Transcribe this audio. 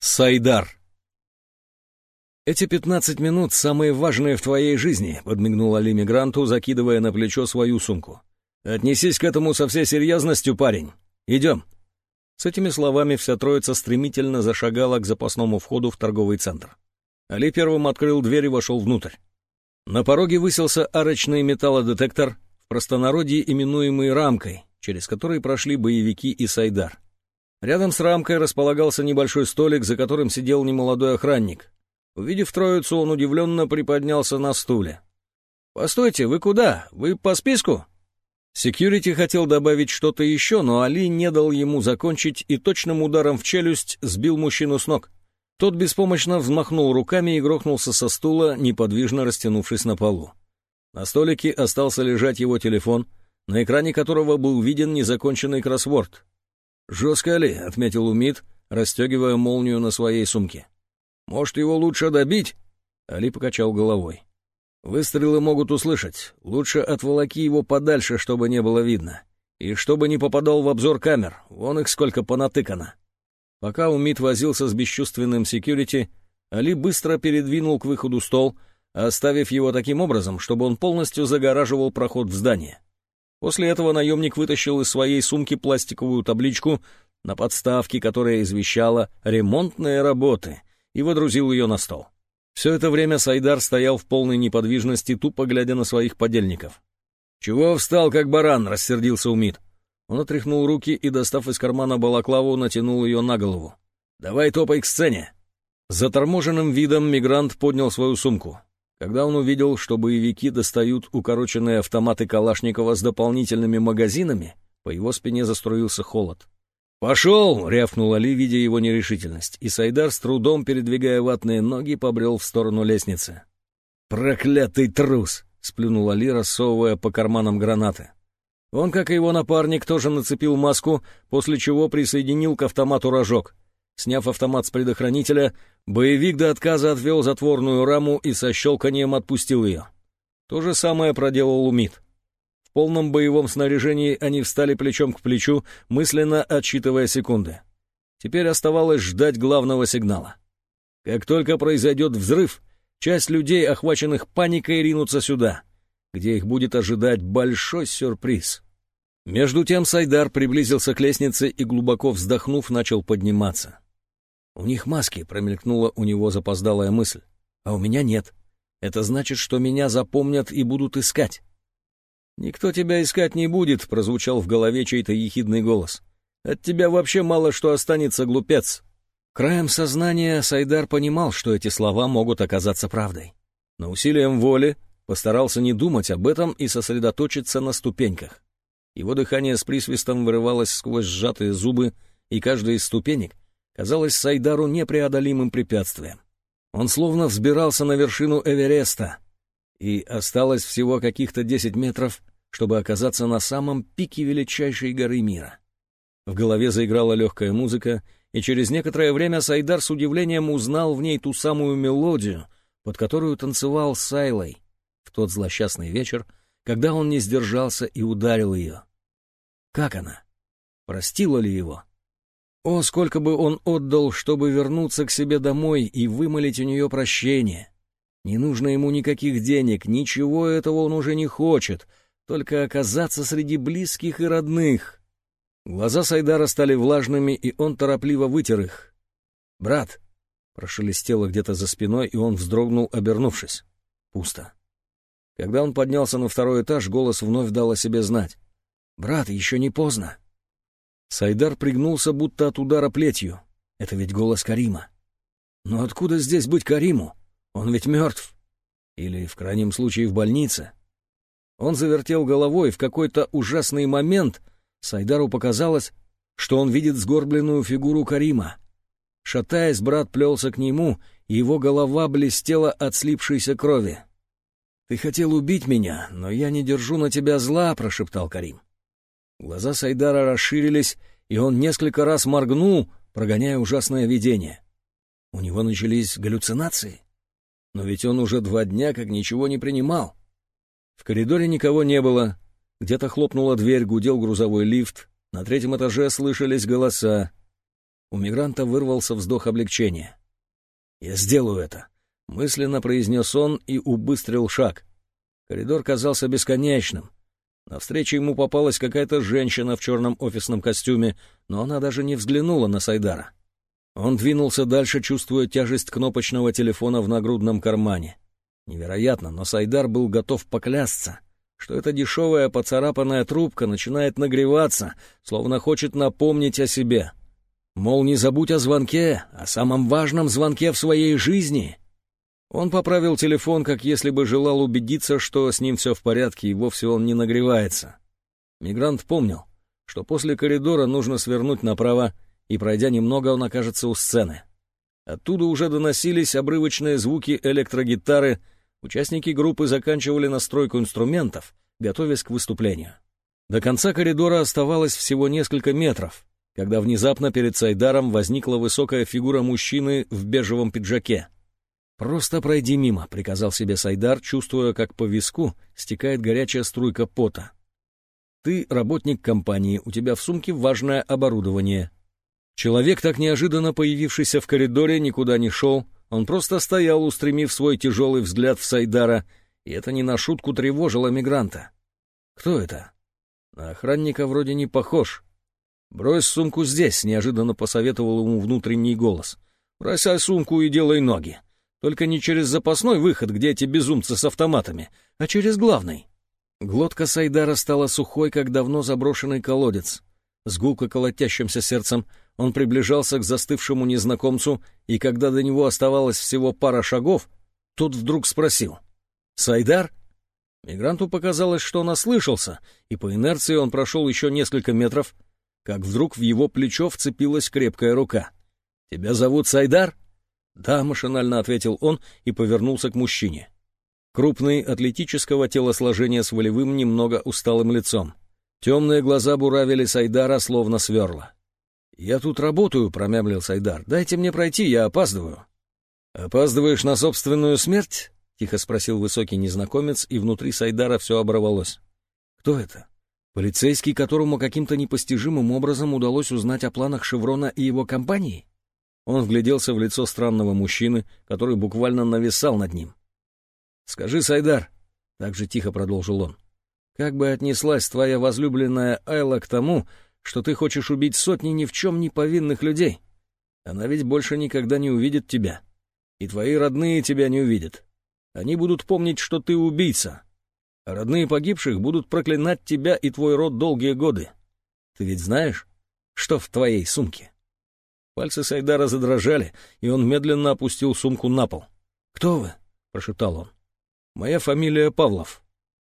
Сайдар. «Эти пятнадцать минут самые важные в твоей жизни», — подмигнул Али мигранту, закидывая на плечо свою сумку. «Отнесись к этому со всей серьезностью, парень. Идем». С этими словами вся троица стремительно зашагала к запасному входу в торговый центр. Али первым открыл дверь и вошел внутрь. На пороге высился арочный металлодетектор, в простонародье именуемый рамкой, через который прошли боевики и Сайдар. Рядом с рамкой располагался небольшой столик, за которым сидел немолодой охранник. Увидев троицу, он удивленно приподнялся на стуле. «Постойте, вы куда? Вы по списку?» Секьюрити хотел добавить что-то еще, но Али не дал ему закончить и точным ударом в челюсть сбил мужчину с ног. Тот беспомощно взмахнул руками и грохнулся со стула, неподвижно растянувшись на полу. На столике остался лежать его телефон, на экране которого был виден незаконченный кроссворд. «Жестко ли?» — отметил Умид, расстегивая молнию на своей сумке. «Может, его лучше добить?» Али покачал головой. «Выстрелы могут услышать. Лучше отволоки его подальше, чтобы не было видно. И чтобы не попадал в обзор камер. Вон их сколько понатыкано». Пока Умид возился с бесчувственным секьюрити, Али быстро передвинул к выходу стол, оставив его таким образом, чтобы он полностью загораживал проход в здание. После этого наемник вытащил из своей сумки пластиковую табличку на подставке, которая извещала «ремонтные работы», и водрузил ее на стол. Все это время Сайдар стоял в полной неподвижности, тупо глядя на своих подельников. «Чего встал, как баран?» — рассердился Умид. Он отряхнул руки и, достав из кармана балаклаву, натянул ее на голову. «Давай топай к сцене!» Заторможенным видом мигрант поднял свою сумку. Когда он увидел, что боевики достают укороченные автоматы Калашникова с дополнительными магазинами, по его спине заструился холод. «Пошел!» — рявкнул Али, видя его нерешительность, и Сайдар, с трудом передвигая ватные ноги, побрел в сторону лестницы. «Проклятый трус!» — сплюнул Али, рассовывая по карманам гранаты. Он, как и его напарник, тоже нацепил маску, после чего присоединил к автомату рожок — Сняв автомат с предохранителя, боевик до отказа отвел затворную раму и со щелканием отпустил ее. То же самое проделал Умид. В полном боевом снаряжении они встали плечом к плечу, мысленно отсчитывая секунды. Теперь оставалось ждать главного сигнала. Как только произойдет взрыв, часть людей, охваченных паникой, ринутся сюда, где их будет ожидать большой сюрприз. Между тем Сайдар приблизился к лестнице и, глубоко вздохнув, начал подниматься. «У них маски», — промелькнула у него запоздалая мысль. «А у меня нет. Это значит, что меня запомнят и будут искать». «Никто тебя искать не будет», — прозвучал в голове чей-то ехидный голос. «От тебя вообще мало что останется, глупец». Краем сознания Сайдар понимал, что эти слова могут оказаться правдой. Но усилием воли постарался не думать об этом и сосредоточиться на ступеньках. Его дыхание с присвистом вырывалось сквозь сжатые зубы, и каждая из ступенек казалось Сайдару непреодолимым препятствием. Он словно взбирался на вершину Эвереста, и осталось всего каких-то десять метров, чтобы оказаться на самом пике величайшей горы мира. В голове заиграла легкая музыка, и через некоторое время Сайдар с удивлением узнал в ней ту самую мелодию, под которую танцевал Сайлой в тот злосчастный вечер, когда он не сдержался и ударил ее. Как она? Простила ли его? О, сколько бы он отдал, чтобы вернуться к себе домой и вымолить у нее прощение. Не нужно ему никаких денег, ничего этого он уже не хочет, только оказаться среди близких и родных. Глаза Сайдара стали влажными, и он торопливо вытер их. «Брат!» — прошелестело где-то за спиной, и он вздрогнул, обернувшись. Пусто. Когда он поднялся на второй этаж, голос вновь дал о себе знать. «Брат, еще не поздно!» Сайдар пригнулся, будто от удара плетью. Это ведь голос Карима. Но откуда здесь быть Кариму? Он ведь мертв. Или, в крайнем случае, в больнице. Он завертел головой, в какой-то ужасный момент Сайдару показалось, что он видит сгорбленную фигуру Карима. Шатаясь, брат плелся к нему, и его голова блестела от слипшейся крови. «Ты хотел убить меня, но я не держу на тебя зла», — прошептал Карим. Глаза Сайдара расширились, и он несколько раз моргнул, прогоняя ужасное видение. У него начались галлюцинации. Но ведь он уже два дня как ничего не принимал. В коридоре никого не было. Где-то хлопнула дверь, гудел грузовой лифт. На третьем этаже слышались голоса. У мигранта вырвался вздох облегчения. «Я сделаю это», — мысленно произнес он и убыстрил шаг. Коридор казался бесконечным. Навстречу ему попалась какая-то женщина в черном офисном костюме, но она даже не взглянула на Сайдара. Он двинулся дальше, чувствуя тяжесть кнопочного телефона в нагрудном кармане. Невероятно, но Сайдар был готов поклясться, что эта дешевая поцарапанная трубка начинает нагреваться, словно хочет напомнить о себе. Мол, не забудь о звонке, о самом важном звонке в своей жизни. Он поправил телефон, как если бы желал убедиться, что с ним все в порядке и вовсе он не нагревается. Мигрант помнил, что после коридора нужно свернуть направо, и, пройдя немного, он окажется у сцены. Оттуда уже доносились обрывочные звуки электрогитары, участники группы заканчивали настройку инструментов, готовясь к выступлению. До конца коридора оставалось всего несколько метров, когда внезапно перед Сайдаром возникла высокая фигура мужчины в бежевом пиджаке. «Просто пройди мимо», — приказал себе Сайдар, чувствуя, как по виску стекает горячая струйка пота. «Ты работник компании, у тебя в сумке важное оборудование». Человек, так неожиданно появившийся в коридоре, никуда не шел, он просто стоял, устремив свой тяжелый взгляд в Сайдара, и это не на шутку тревожило мигранта. «Кто это?» «На охранника вроде не похож». «Брось сумку здесь», — неожиданно посоветовал ему внутренний голос. «Бросай сумку и делай ноги. Только не через запасной выход, где эти безумцы с автоматами, а через главный». Глотка Сайдара стала сухой, как давно заброшенный колодец. С гулко колотящимся сердцем он приближался к застывшему незнакомцу, и когда до него оставалось всего пара шагов, тот вдруг спросил. «Сайдар?» Мигранту показалось, что он ослышался, и по инерции он прошел еще несколько метров, как вдруг в его плечо вцепилась крепкая рука. «Тебя зовут Сайдар?» «Да», — машинально ответил он и повернулся к мужчине. Крупный, атлетического телосложения с волевым, немного усталым лицом. Темные глаза буравили Сайдара, словно сверла. «Я тут работаю», — промямлил Сайдар. «Дайте мне пройти, я опаздываю». «Опаздываешь на собственную смерть?» — тихо спросил высокий незнакомец, и внутри Сайдара все оборвалось. «Кто это?» Полицейский, которому каким-то непостижимым образом удалось узнать о планах Шеврона и его компании? Он вгляделся в лицо странного мужчины, который буквально нависал над ним. «Скажи, Сайдар», — так же тихо продолжил он, — «как бы отнеслась твоя возлюбленная Айла к тому, что ты хочешь убить сотни ни в чем не повинных людей? Она ведь больше никогда не увидит тебя. И твои родные тебя не увидят. Они будут помнить, что ты убийца, Родные погибших будут проклинать тебя и твой род долгие годы. Ты ведь знаешь, что в твоей сумке?» Пальцы Сайдара задрожали, и он медленно опустил сумку на пол. «Кто вы?» — прошептал он. «Моя фамилия Павлов».